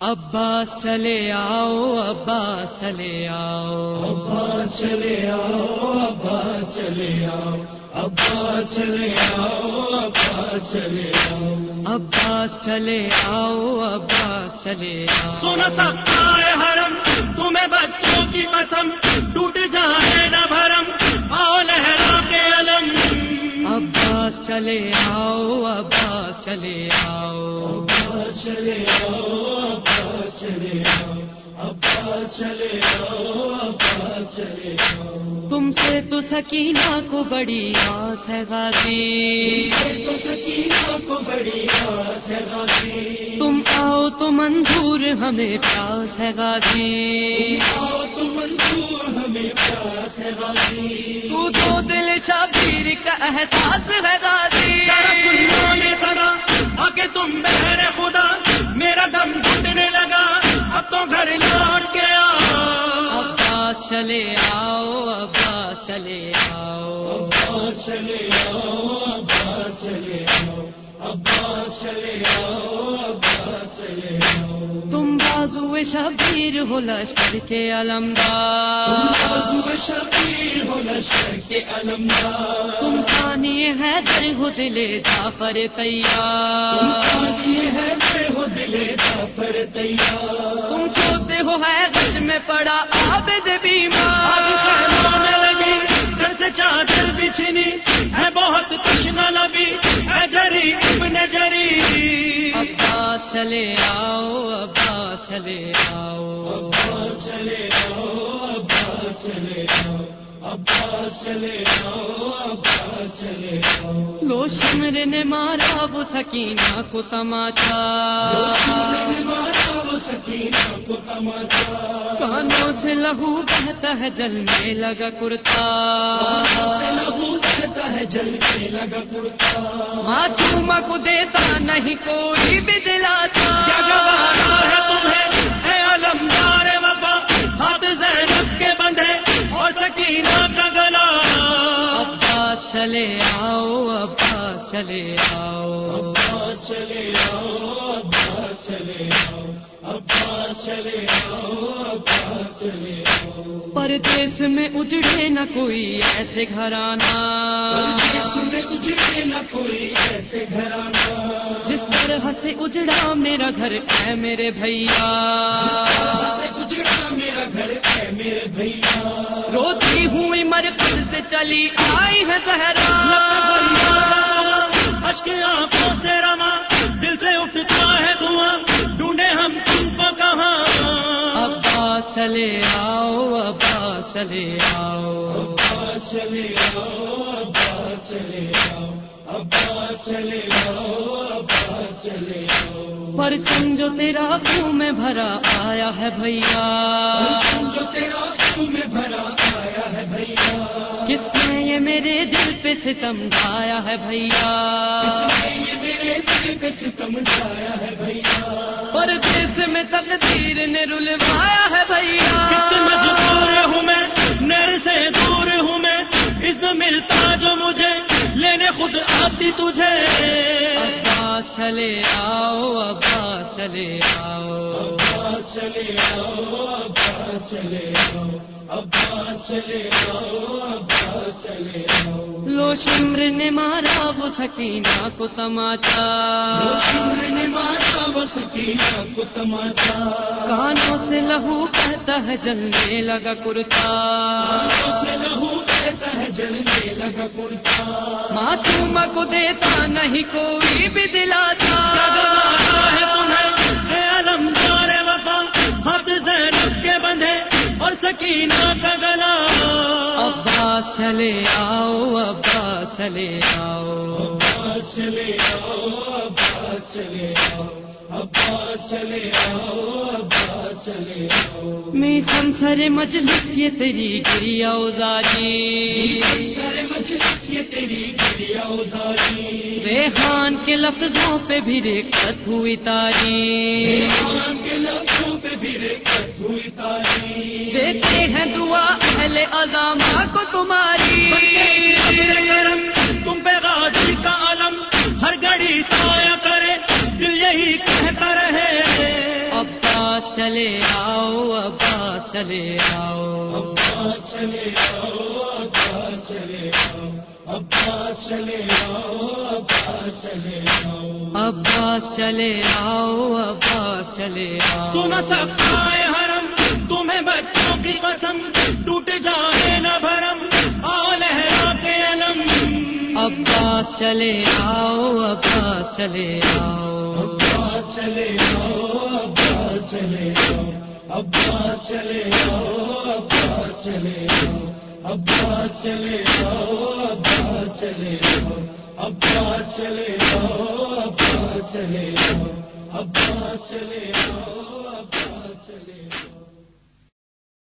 عباس چلے آؤ عباس چلے آؤ عباس چلے آؤ عباس چلے آؤ عباس چلے آؤ عباس چلے آؤ عباس چلے آؤ عباس چلے آؤ سونا سکتا ہے حرم تمہیں بچوں کی قسم ٹوٹ جائے نہ بھرم آؤ لہرا کے علم عباس چلے آؤ عباس چلے آؤ عباس چلے آؤ چلے آؤ عباس چلے آؤ عباس چلے آؤ۔ تم سے تو سکینہ کو بڑی آس ہے غازی۔ تو سکینہ کو بڑی آس ہے غازی۔ تم آؤ تو منظور ہمیں پیاس ہے غازی۔ آؤ تو منظور ہمیں پیاس ہے غازی۔ تو تو دل شبیر کا احساس ہے غازی۔ سنانے سنا آ کے تم بہر خدا۔ تو گھر لوٹ کے عباس چلے آؤ عباس چلے آؤ۔ عباس چلے آؤ عباس چلے آؤ۔ عباس چلے آؤ عباس چلے آؤ۔ تم بازو شبیر ہو لشکر کے علمدار۔ بازو شبیر ہو لشکر کے علمدار۔ تم ثانی حیدر ہو دلے جعفر تیار۔ ہے میں ہو دلے جعفر تیار۔ پڑا عابد بیمار۔ سر سے چادر بچھنی ہے بہت کچھ نہ لبی ہے جری ابن جری۔ عباس چلے آؤ عباس چلے آؤ۔ عباس چلے آؤ عباس چلے آؤ۔ عباس چلے آؤ عباس چلے آؤ۔ لو شمر نے مارا وہ سکینہ کو تماچا مارا وہ سکینہ کو تماچا کانوں سے لہو بہتا ہے جلنے لگا کرتا۔ لہو بہتا ہے جل کے لگا کرتا۔ معصومہ کو دیتا نہیں کوئی بھی دلاتا۔ کیا گوارا ہے تمہیں؟ اے علمدار وفا ہاتھ زینب کے بندھے اور سکینہ کا گلا۔ عباس چلے آؤ عباس چلے آؤ۔ عباس چلے آؤ عباس چلے آؤ۔ پردیس میں اجڑے نہ کوئی ایسے میں اجڑے نہ کوئی ایسے گھرانا جس طرح سے اجڑا میرا گھر اے میرے بھیا۔ اجڑا میرا گھر ہے میرے بھیا روتی ہوئی مرکز سے چلی آئی ہے زہرا چلے آؤ عباس چلے آؤ۔ عباس چلے آؤ عباس چلے آؤ۔ عباس چلے آؤ عباس چلے آؤ۔ پرچم جو تیرا خوں میں بھرا آیا ہے بھیا۔ جو تیرا خون میں بھرا آیا ہے بھیا۔ کس نے یہ میرے دل پہ ستم ڈھایا ہے بھیا؟ یہ میرے دل پہ ستم ڈھایا ہے بھیا؟ پردیس میں تقدیر نے رلوایا خود آتی تجھے۔ عباس چلے آؤ عباس چلے آؤ۔ عباس چلے آؤ عباس چلے آؤ۔ عباس چلے آؤ عباس چلے آؤ۔ لو شمر نے مارا وہ سکینہ کو تماچا۔ نے مارا وہ سکینہ کو تماچا۔ کانوں سے لہو کہتا ہے جلنے لگا کرتا۔ سے لہو کہتا ہے جلنے معصومہ کو دیتا نہیں کوئی بھی دلاتا۔ ہے تمہیں اے علمدار وفا ہاتھ زینب کے بندھے اور سکینہ کا گلا۔ عباس چلے آؤ عباس چلے آؤ۔ عباس چلے آؤ عباس چلے آؤ۔ عباس چلے آؤ عباس چلے آؤ۔ میں سمسر مجلس یہ تیری گری اوزاری۔ سارے مجلس یہ تیری گریا ازاری ریحان کے لفظوں پہ بھی رکت ہوئی تاری کے لفظوں پہ بھی رکت ہوئی تاری دیتے ہیں دعا اہل عظامہ کو تمہاری۔ تم پہ غازی کا علم ہر گھڑی سایہ کرے دل یہی کہتا رہے۔ عباس چلے آؤ عباس چلے آؤ عباس چلے آؤ۔ عباس چلے آؤ۔ عباس چلے آؤ عباس چلے آؤ۔ عباس چلے آؤ عباس چلے آؤ۔ حرم تمہیں بچوں کی قسم ٹوٹ جائے نہ بھرم آ لہرا کے علم۔ عباس چلے آؤ عباس چلے آؤ۔ عباس چلے آؤ عباس چلے آؤ۔ عباس چلے آؤ عباس چلے آؤ۔ ابا چلے آؤ چلے آؤ ابا چلے آؤ چلے آؤ ابا چلے آؤ چلے